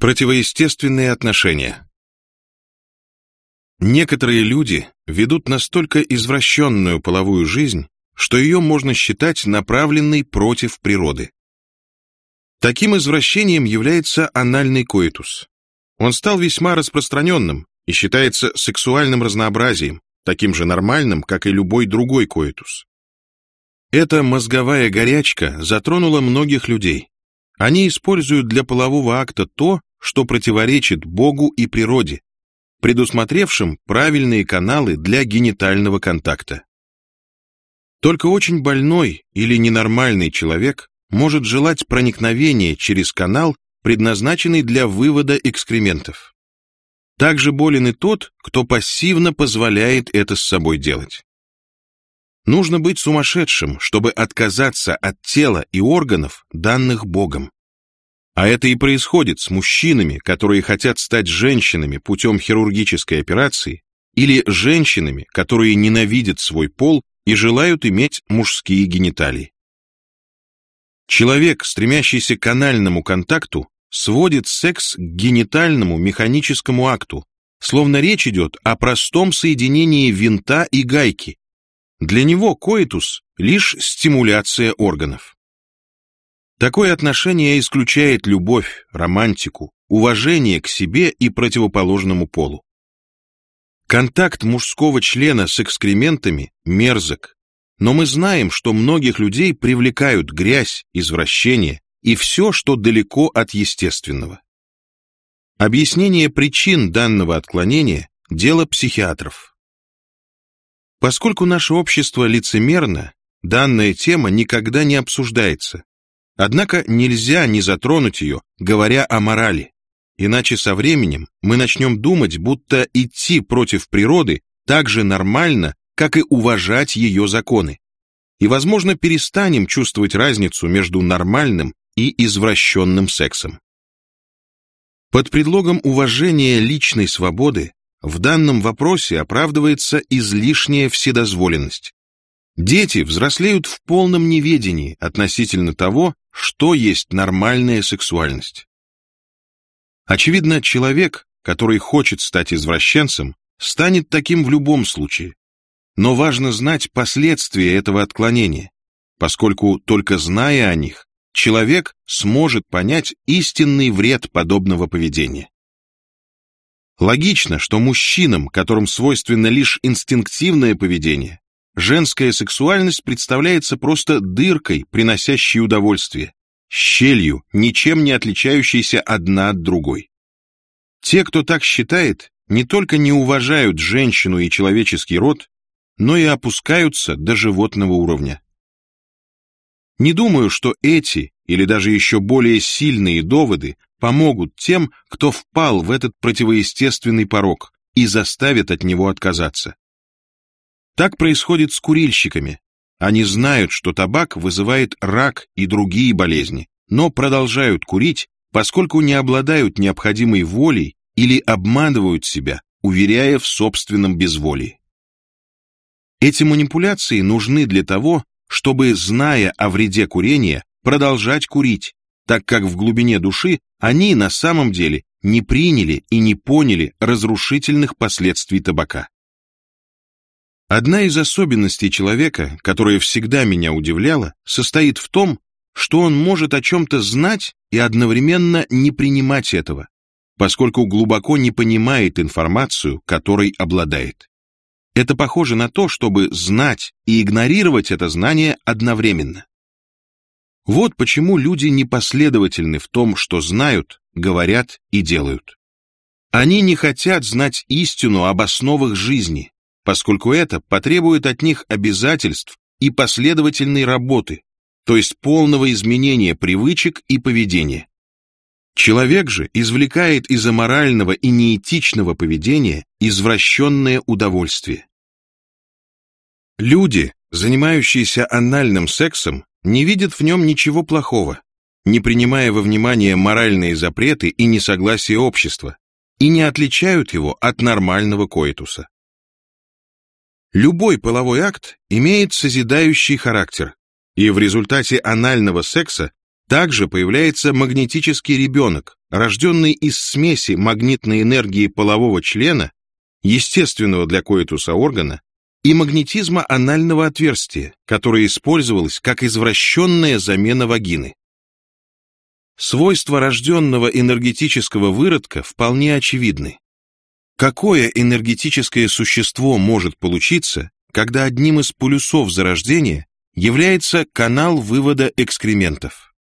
Противоестественные отношения Некоторые люди ведут настолько извращенную половую жизнь, что ее можно считать направленной против природы. Таким извращением является анальный коитус. Он стал весьма распространенным и считается сексуальным разнообразием, таким же нормальным, как и любой другой коитус. Эта мозговая горячка затронула многих людей. Они используют для полового акта то, что противоречит Богу и природе, предусмотревшим правильные каналы для генитального контакта. Только очень больной или ненормальный человек может желать проникновения через канал, предназначенный для вывода экскрементов. Также болен и тот, кто пассивно позволяет это с собой делать. Нужно быть сумасшедшим, чтобы отказаться от тела и органов, данных Богом. А это и происходит с мужчинами, которые хотят стать женщинами путем хирургической операции, или женщинами, которые ненавидят свой пол и желают иметь мужские гениталии. Человек, стремящийся к анальному контакту, сводит секс к генитальному механическому акту, словно речь идет о простом соединении винта и гайки. Для него коитус – лишь стимуляция органов. Такое отношение исключает любовь, романтику, уважение к себе и противоположному полу. Контакт мужского члена с экскрементами мерзок, но мы знаем, что многих людей привлекают грязь, извращение и все, что далеко от естественного. Объяснение причин данного отклонения – дело психиатров. Поскольку наше общество лицемерно, данная тема никогда не обсуждается, Однако нельзя не затронуть ее, говоря о морали. Иначе со временем мы начнем думать, будто идти против природы так же нормально, как и уважать ее законы. И, возможно, перестанем чувствовать разницу между нормальным и извращенным сексом. Под предлогом уважения личной свободы в данном вопросе оправдывается излишняя вседозволенность. Дети взрослеют в полном неведении относительно того, что есть нормальная сексуальность. Очевидно, человек, который хочет стать извращенцем, станет таким в любом случае. Но важно знать последствия этого отклонения, поскольку только зная о них, человек сможет понять истинный вред подобного поведения. Логично, что мужчинам, которым свойственно лишь инстинктивное поведение, женская сексуальность представляется просто дыркой, приносящей удовольствие, щелью, ничем не отличающейся одна от другой. Те, кто так считает, не только не уважают женщину и человеческий род, но и опускаются до животного уровня. Не думаю, что эти или даже еще более сильные доводы помогут тем, кто впал в этот противоестественный порог и заставят от него отказаться. Так происходит с курильщиками. Они знают, что табак вызывает рак и другие болезни, но продолжают курить, поскольку не обладают необходимой волей или обманывают себя, уверяя в собственном безволии. Эти манипуляции нужны для того, чтобы, зная о вреде курения, продолжать курить, так как в глубине души они на самом деле не приняли и не поняли разрушительных последствий табака. Одна из особенностей человека, которая всегда меня удивляла, состоит в том, что он может о чем-то знать и одновременно не принимать этого, поскольку глубоко не понимает информацию, которой обладает. Это похоже на то, чтобы знать и игнорировать это знание одновременно. Вот почему люди непоследовательны в том, что знают, говорят и делают. Они не хотят знать истину об основах жизни, поскольку это потребует от них обязательств и последовательной работы, то есть полного изменения привычек и поведения. Человек же извлекает из аморального и неэтичного поведения извращенное удовольствие. Люди, занимающиеся анальным сексом, не видят в нем ничего плохого, не принимая во внимание моральные запреты и несогласие общества, и не отличают его от нормального коитуса. Любой половой акт имеет созидающий характер, и в результате анального секса Также появляется магнетический ребенок, рожденный из смеси магнитной энергии полового члена, естественного для коитуса органа, и магнетизма анального отверстия, которое использовалось как извращенная замена вагины. Свойства рожденного энергетического выродка вполне очевидны. Какое энергетическое существо может получиться, когда одним из полюсов зарождения является канал вывода экскрементов?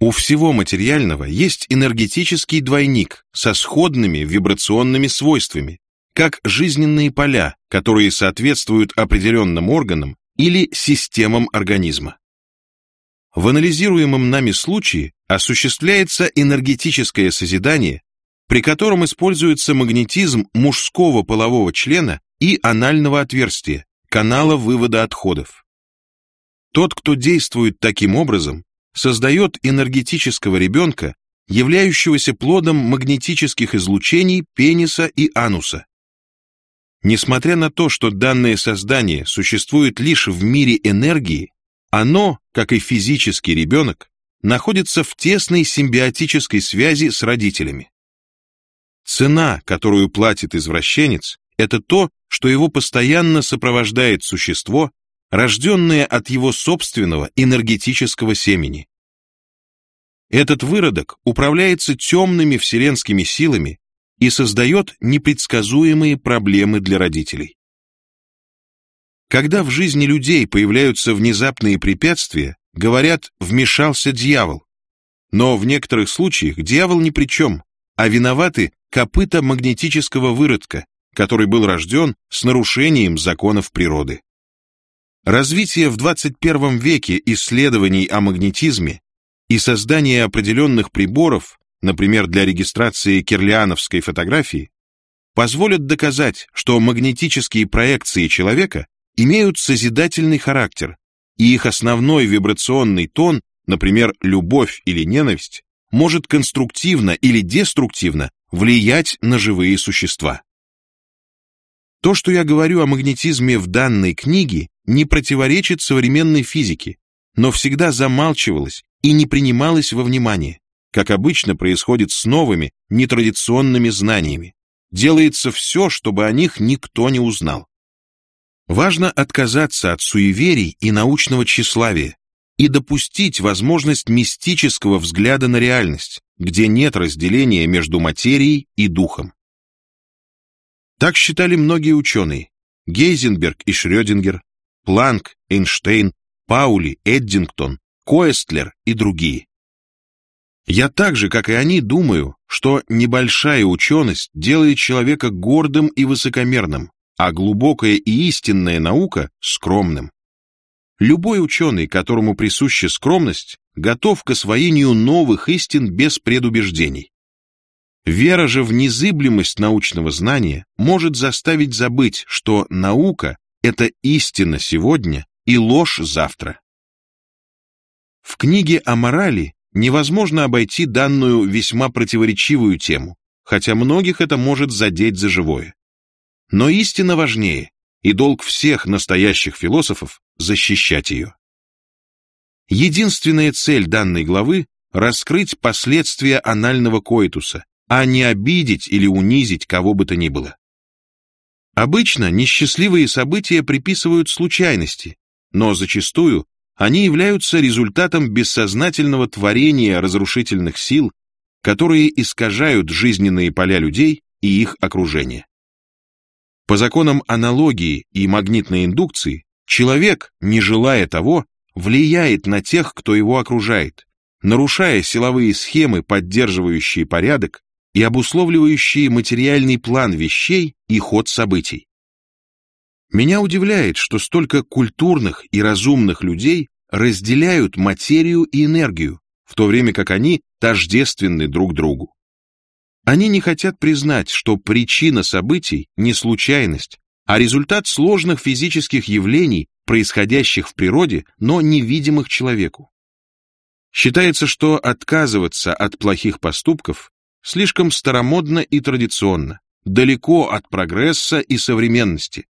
У всего материального есть энергетический двойник со сходными вибрационными свойствами, как жизненные поля, которые соответствуют определенным органам или системам организма. В анализируемом нами случае осуществляется энергетическое созидание, при котором используется магнетизм мужского полового члена и анального отверстия, канала вывода отходов. Тот, кто действует таким образом, создает энергетического ребенка, являющегося плодом магнетических излучений пениса и ануса. Несмотря на то, что данное создание существует лишь в мире энергии, оно, как и физический ребенок, находится в тесной симбиотической связи с родителями. Цена, которую платит извращенец, это то, что его постоянно сопровождает существо, рожденные от его собственного энергетического семени. Этот выродок управляется темными вселенскими силами и создает непредсказуемые проблемы для родителей. Когда в жизни людей появляются внезапные препятствия, говорят «вмешался дьявол». Но в некоторых случаях дьявол ни при чем, а виноваты копыта магнетического выродка, который был рожден с нарушением законов природы. Развитие в 21 веке исследований о магнетизме и создание определенных приборов, например, для регистрации кирлиановской фотографии, позволят доказать, что магнетические проекции человека имеют созидательный характер, и их основной вибрационный тон, например, любовь или ненависть, может конструктивно или деструктивно влиять на живые существа. То, что я говорю о магнетизме в данной книге, не противоречит современной физике, но всегда замалчивалось и не принималось во внимание, как обычно происходит с новыми, нетрадиционными знаниями. Делается все, чтобы о них никто не узнал. Важно отказаться от суеверий и научного тщеславия и допустить возможность мистического взгляда на реальность, где нет разделения между материей и духом. Так считали многие ученые – Гейзенберг и Шрёдингер, Планк, Эйнштейн, Паули, Эддингтон, Коэстлер и другие. Я так же, как и они, думаю, что небольшая ученость делает человека гордым и высокомерным, а глубокая и истинная наука — скромным. Любой ученый, которому присуща скромность, готов к освоению новых истин без предубеждений. Вера же в незыблемость научного знания может заставить забыть, что наука это истина сегодня и ложь завтра. В книге о морали невозможно обойти данную весьма противоречивую тему, хотя многих это может задеть за живое. Но истина важнее, и долг всех настоящих философов – защищать ее. Единственная цель данной главы – раскрыть последствия анального коитуса, а не обидеть или унизить кого бы то ни было. Обычно несчастливые события приписывают случайности, но зачастую они являются результатом бессознательного творения разрушительных сил, которые искажают жизненные поля людей и их окружение. По законам аналогии и магнитной индукции, человек, не желая того, влияет на тех, кто его окружает, нарушая силовые схемы, поддерживающие порядок, и обусловливающие материальный план вещей и ход событий. Меня удивляет, что столько культурных и разумных людей разделяют материю и энергию, в то время как они тождественны друг другу. Они не хотят признать, что причина событий не случайность, а результат сложных физических явлений, происходящих в природе, но невидимых человеку. Считается, что отказываться от плохих поступков слишком старомодно и традиционно, далеко от прогресса и современности.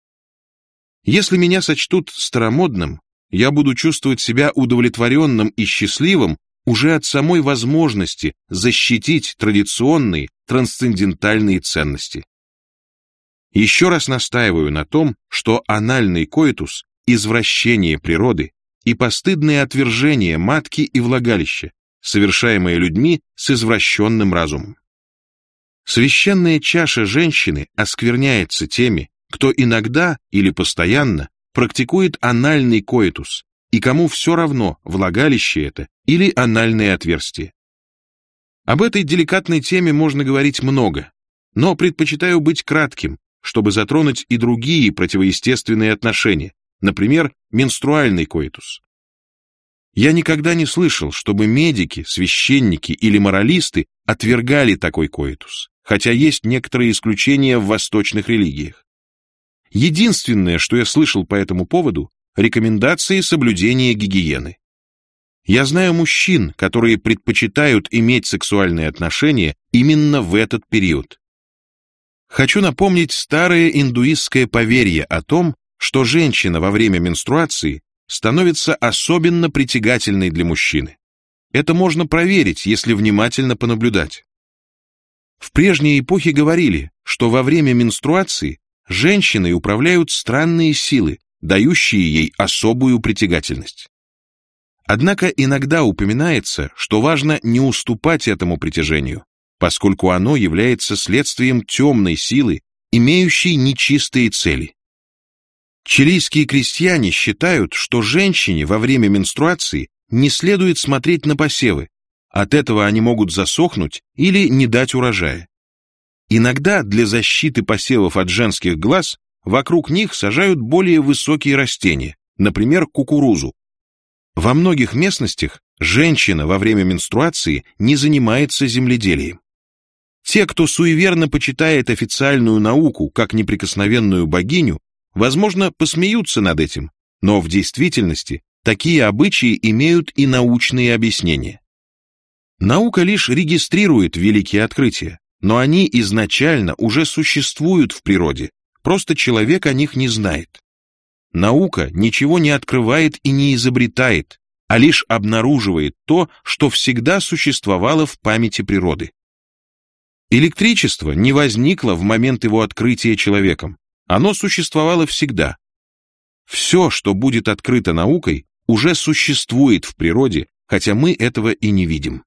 Если меня сочтут старомодным, я буду чувствовать себя удовлетворенным и счастливым, уже от самой возможности защитить традиционные трансцендентальные ценности. Еще раз настаиваю на том, что анальный коитус – извращение природы и постыдное отвержение матки и влагалища, совершаемое людьми с извращенным разумом. Священная чаша женщины оскверняется теми, кто иногда или постоянно практикует анальный коитус, и кому все равно, влагалище это или анальное отверстие. Об этой деликатной теме можно говорить много, но предпочитаю быть кратким, чтобы затронуть и другие противоестественные отношения, например, менструальный коитус. Я никогда не слышал, чтобы медики, священники или моралисты отвергали такой коитус, хотя есть некоторые исключения в восточных религиях. Единственное, что я слышал по этому поводу, рекомендации соблюдения гигиены. Я знаю мужчин, которые предпочитают иметь сексуальные отношения именно в этот период. Хочу напомнить старое индуистское поверье о том, что женщина во время менструации становится особенно притягательной для мужчины. Это можно проверить, если внимательно понаблюдать. В прежней эпохе говорили, что во время менструации женщиной управляют странные силы, дающие ей особую притягательность. Однако иногда упоминается, что важно не уступать этому притяжению, поскольку оно является следствием темной силы, имеющей нечистые цели. Чилийские крестьяне считают, что женщине во время менструации не следует смотреть на посевы, от этого они могут засохнуть или не дать урожая. Иногда для защиты посевов от женских глаз вокруг них сажают более высокие растения, например, кукурузу. Во многих местностях женщина во время менструации не занимается земледелием. Те, кто суеверно почитает официальную науку как неприкосновенную богиню, возможно, посмеются над этим, но в действительности такие обычаи имеют и научные объяснения. Наука лишь регистрирует великие открытия, но они изначально уже существуют в природе, просто человек о них не знает. Наука ничего не открывает и не изобретает, а лишь обнаруживает то, что всегда существовало в памяти природы. Электричество не возникло в момент его открытия человеком, оно существовало всегда. Все, что будет открыто наукой, уже существует в природе, хотя мы этого и не видим.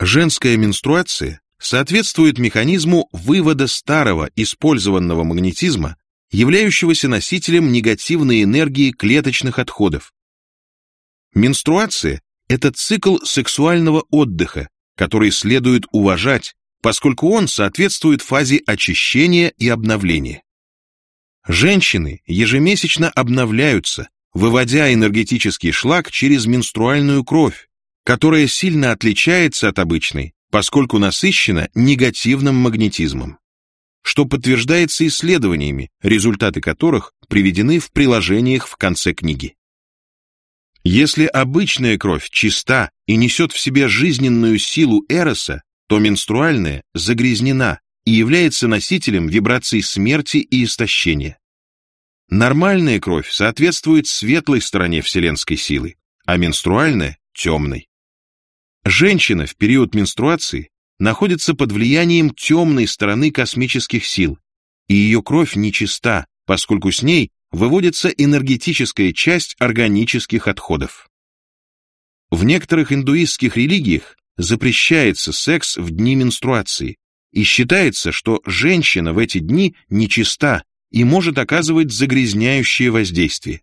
Женская менструация соответствует механизму вывода старого использованного магнетизма, являющегося носителем негативной энергии клеточных отходов. Менструация – это цикл сексуального отдыха, который следует уважать, поскольку он соответствует фазе очищения и обновления. Женщины ежемесячно обновляются, выводя энергетический шлак через менструальную кровь, которая сильно отличается от обычной, поскольку насыщена негативным магнетизмом, что подтверждается исследованиями, результаты которых приведены в приложениях в конце книги. Если обычная кровь чиста и несет в себе жизненную силу Эроса, то менструальная загрязнена и является носителем вибраций смерти и истощения. Нормальная кровь соответствует светлой стороне вселенской силы, а менструальная – темной. Женщина в период менструации находится под влиянием темной стороны космических сил, и ее кровь нечиста, поскольку с ней выводится энергетическая часть органических отходов. В некоторых индуистских религиях запрещается секс в дни менструации, и считается, что женщина в эти дни нечиста и может оказывать загрязняющее воздействие.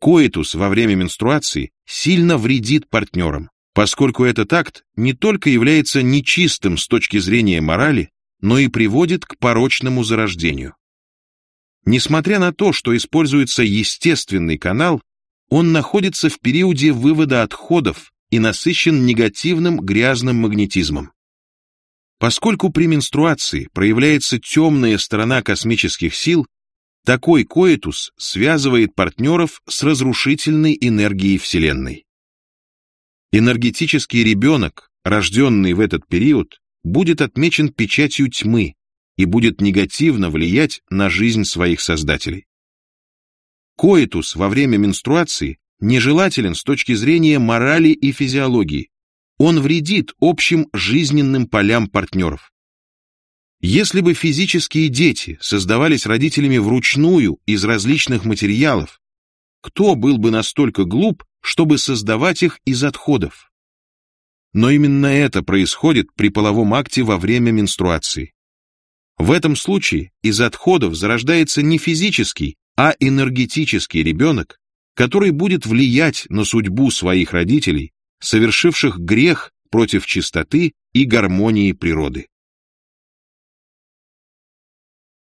Коитус во время менструации сильно вредит партнерам, поскольку этот акт не только является нечистым с точки зрения морали, но и приводит к порочному зарождению. Несмотря на то, что используется естественный канал, он находится в периоде вывода отходов и насыщен негативным грязным магнетизмом. Поскольку при менструации проявляется темная сторона космических сил, такой коитус связывает партнеров с разрушительной энергией Вселенной. Энергетический ребенок, рожденный в этот период, будет отмечен печатью тьмы и будет негативно влиять на жизнь своих создателей. Коитус во время менструации нежелателен с точки зрения морали и физиологии. Он вредит общим жизненным полям партнеров. Если бы физические дети создавались родителями вручную из различных материалов, кто был бы настолько глуп, чтобы создавать их из отходов? Но именно это происходит при половом акте во время менструации. В этом случае из отходов зарождается не физический, а энергетический ребенок, который будет влиять на судьбу своих родителей, совершивших грех против чистоты и гармонии природы.